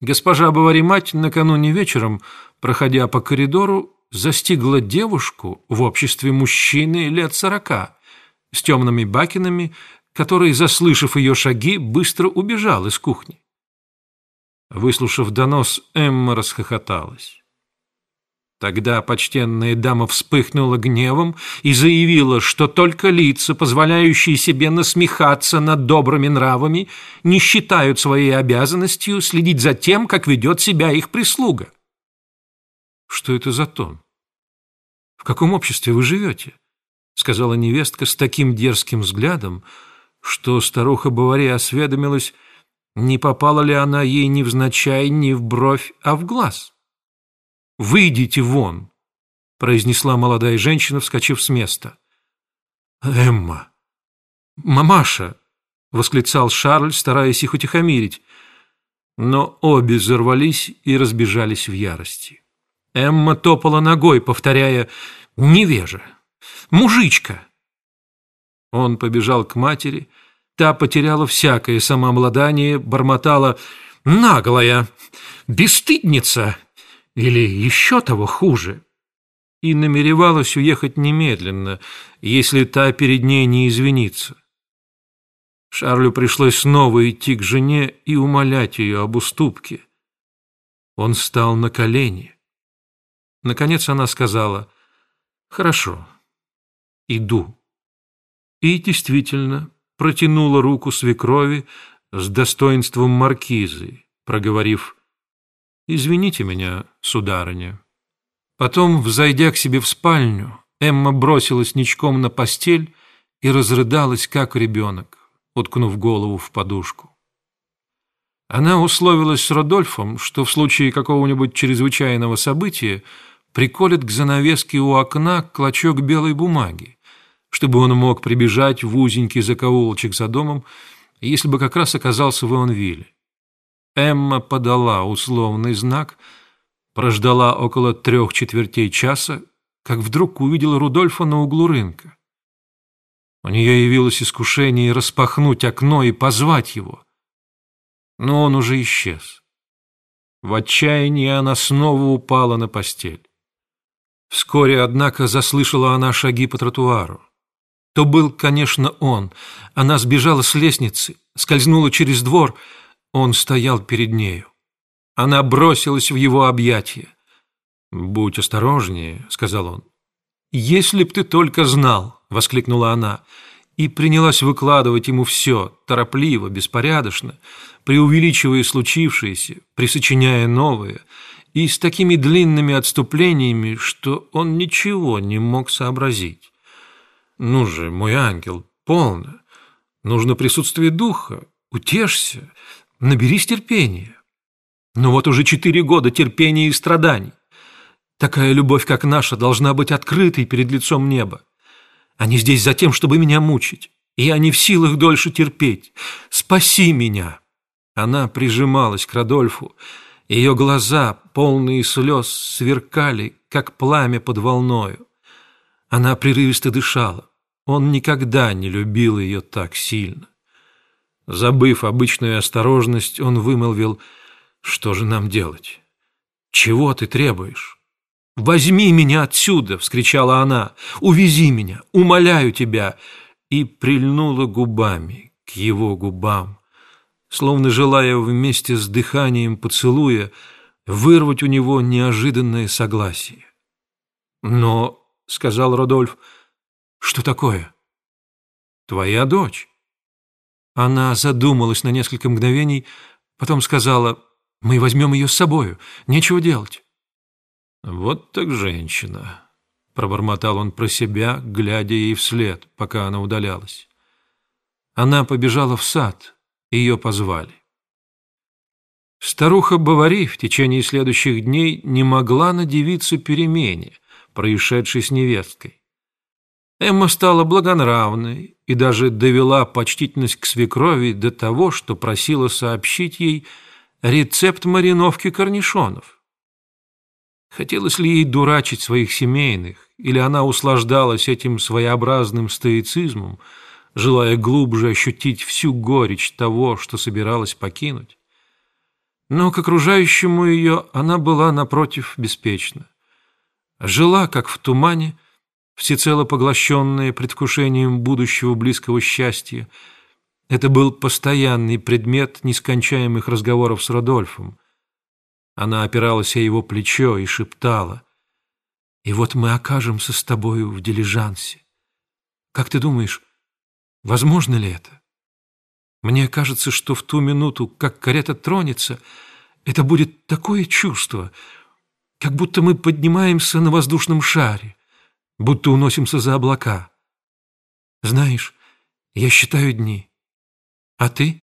Госпожа Бавари-мать накануне вечером, проходя по коридору, застигла девушку в обществе мужчины лет сорока с темными бакинами, который, заслышав ее шаги, быстро убежал из кухни. Выслушав донос, Эмма расхохоталась. Тогда почтенная дама вспыхнула гневом и заявила, что только лица, позволяющие себе насмехаться над добрыми нравами, не считают своей обязанностью следить за тем, как ведет себя их прислуга. «Что это за тон? В каком обществе вы живете?» сказала невестка с таким дерзким взглядом, что старуха Бавари осведомилась, не попала ли она ей ни взначай, ни в бровь, а в глаз. «Выйдите вон!» — произнесла молодая женщина, вскочив с места. «Эмма! Мамаша!» — восклицал Шарль, стараясь их утихомирить. Но обе взорвались и разбежались в ярости. Эмма топала ногой, повторяя «Невежа! Мужичка!» Он побежал к матери, та потеряла всякое самообладание, бормотала «Наглая! Бесстыдница!» Или еще того хуже, и намеревалась уехать немедленно, если та перед ней не извинится. Шарлю пришлось снова идти к жене и умолять ее об уступке. Он стал на колени. Наконец она сказала «Хорошо, иду». И действительно протянула руку свекрови с достоинством маркизы, проговорив «Извините меня, сударыня». Потом, взойдя к себе в спальню, Эмма бросилась ничком на постель и разрыдалась, как ребенок, уткнув голову в подушку. Она условилась с Родольфом, что в случае какого-нибудь чрезвычайного события приколет к занавеске у окна клочок белой бумаги, чтобы он мог прибежать в узенький закоулочек за домом, если бы как раз оказался в Ионвилле. Эмма подала условный знак, прождала около трех четвертей часа, как вдруг увидела Рудольфа на углу рынка. У нее явилось искушение распахнуть окно и позвать его. Но он уже исчез. В отчаянии она снова упала на постель. Вскоре, однако, заслышала она шаги по тротуару. То был, конечно, он. Она сбежала с лестницы, скользнула через двор — он стоял перед нею. Она бросилась в его объятия. «Будь осторожнее», — сказал он. «Если б ты только знал», — воскликнула она, и принялась выкладывать ему все, торопливо, беспорядочно, преувеличивая случившееся, присочиняя новое, и с такими длинными отступлениями, что он ничего не мог сообразить. «Ну же, мой ангел, полно. Нужно присутствие духа. Утешься. Наберись терпения. Но вот уже четыре года терпения и страданий. Такая любовь, как наша, должна быть открытой перед лицом неба. Они здесь за тем, чтобы меня мучить. И я не в силах дольше терпеть. Спаси меня!» Она прижималась к Радольфу. Ее глаза, полные слез, сверкали, как пламя под волною. Она прерывисто дышала. Он никогда не любил ее так сильно. Забыв обычную осторожность, он вымолвил, «Что же нам делать? Чего ты требуешь?» «Возьми меня отсюда!» — вскричала она. «Увези меня! Умоляю тебя!» И прильнула губами к его губам, словно желая вместе с дыханием поцелуя вырвать у него неожиданное согласие. «Но», — сказал Родольф, — «что такое?» «Твоя дочь». Она задумалась на несколько мгновений, потом сказала, «Мы возьмем ее с собою, нечего делать». «Вот так женщина», — пробормотал он про себя, глядя ей вслед, пока она удалялась. Она побежала в сад, ее позвали. Старуха Бавари в течение следующих дней не могла надевиться перемене, происшедшей с невесткой. Эмма стала благонравной и даже довела почтительность к свекрови до того, что просила сообщить ей рецепт мариновки корнишонов. Хотелось ли ей дурачить своих семейных, или она услаждалась этим своеобразным стоицизмом, желая глубже ощутить всю горечь того, что собиралась покинуть? но к окружающему ее она была, напротив, беспечна. Жила, как в тумане, всецело поглощенная предвкушением будущего близкого счастья. Это был постоянный предмет нескончаемых разговоров с Родольфом. Она опиралась о его плечо и шептала, «И вот мы окажемся с тобою в дилижансе. Как ты думаешь, возможно ли это?» Мне кажется, что в ту минуту, как карета тронется, это будет такое чувство, как будто мы поднимаемся на воздушном шаре, будто уносимся за облака. Знаешь, я считаю дни. А ты?